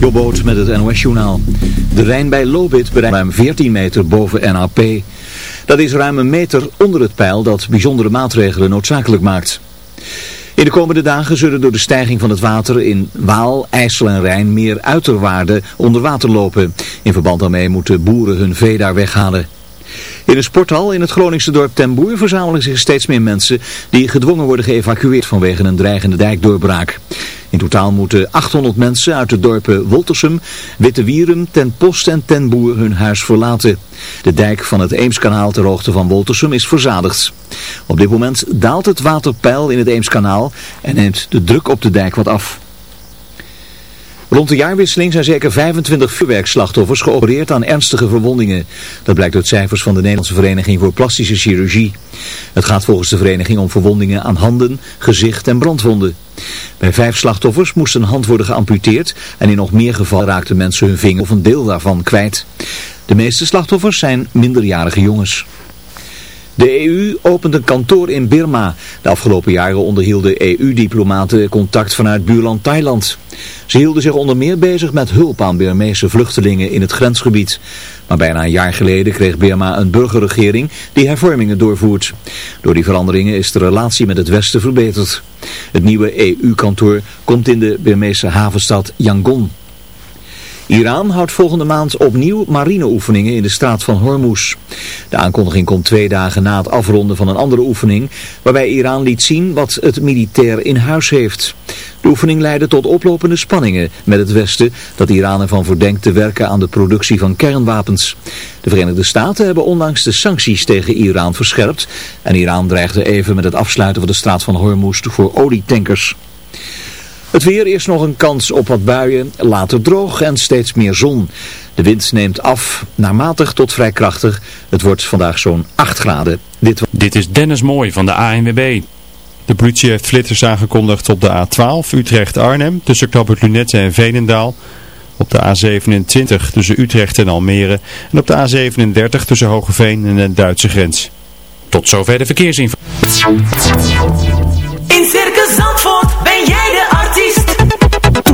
Jobboot met het NOS-journaal. De Rijn bij Lobit bereikt ruim 14 meter boven NAP. Dat is ruim een meter onder het pijl dat bijzondere maatregelen noodzakelijk maakt. In de komende dagen zullen door de stijging van het water in Waal, IJssel en Rijn meer uiterwaarden onder water lopen. In verband daarmee moeten boeren hun vee daar weghalen. In een sporthal in het Groningse dorp Ten Boer verzamelen zich steeds meer mensen die gedwongen worden geëvacueerd vanwege een dreigende dijkdoorbraak. In totaal moeten 800 mensen uit de dorpen Woltersum, Wittewieren, Ten Post en Ten Boer hun huis verlaten. De dijk van het Eemskanaal ter hoogte van Woltersum is verzadigd. Op dit moment daalt het waterpeil in het Eemskanaal en neemt de druk op de dijk wat af. Rond de jaarwisseling zijn zeker 25 vuurwerkslachtoffers geopereerd aan ernstige verwondingen. Dat blijkt uit cijfers van de Nederlandse Vereniging voor Plastische Chirurgie. Het gaat volgens de vereniging om verwondingen aan handen, gezicht en brandwonden. Bij vijf slachtoffers moest een hand worden geamputeerd en in nog meer gevallen raakten mensen hun vinger of een deel daarvan kwijt. De meeste slachtoffers zijn minderjarige jongens. De EU opent een kantoor in Birma. De afgelopen jaren onderhielden EU-diplomaten contact vanuit buurland Thailand. Ze hielden zich onder meer bezig met hulp aan Birmeese vluchtelingen in het grensgebied. Maar bijna een jaar geleden kreeg Birma een burgerregering die hervormingen doorvoert. Door die veranderingen is de relatie met het Westen verbeterd. Het nieuwe EU-kantoor komt in de Birmeese havenstad Yangon. Iran houdt volgende maand opnieuw marineoefeningen in de straat van Hormuz. De aankondiging komt twee dagen na het afronden van een andere oefening, waarbij Iran liet zien wat het militair in huis heeft. De oefening leidde tot oplopende spanningen met het Westen, dat Iran ervan verdenkt te werken aan de productie van kernwapens. De Verenigde Staten hebben onlangs de sancties tegen Iran verscherpt en Iran dreigde even met het afsluiten van de straat van Hormuz voor olietankers. Het weer is nog een kans op wat buien, later droog en steeds meer zon. De wind neemt af, naar matig tot vrij krachtig. Het wordt vandaag zo'n 8 graden. Dit, Dit is Dennis Mooi van de ANWB. De politie heeft flitters aangekondigd op de A12 Utrecht-Arnhem tussen Knappert Lunette en Veenendaal. Op de A27 tussen Utrecht en Almere. En op de A37 tussen Hogeveen en de Duitse grens. Tot zover de verkeersinformatie.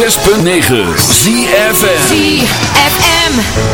ZFM. ZFM.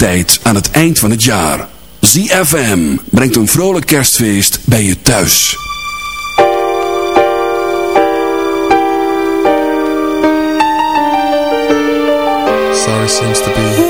tijd aan het eind van het jaar. ZFM brengt een vrolijk kerstfeest bij je thuis. Sorry seems to be...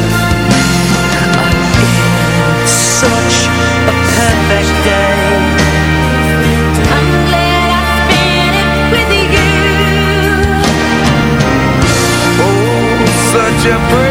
to breathe.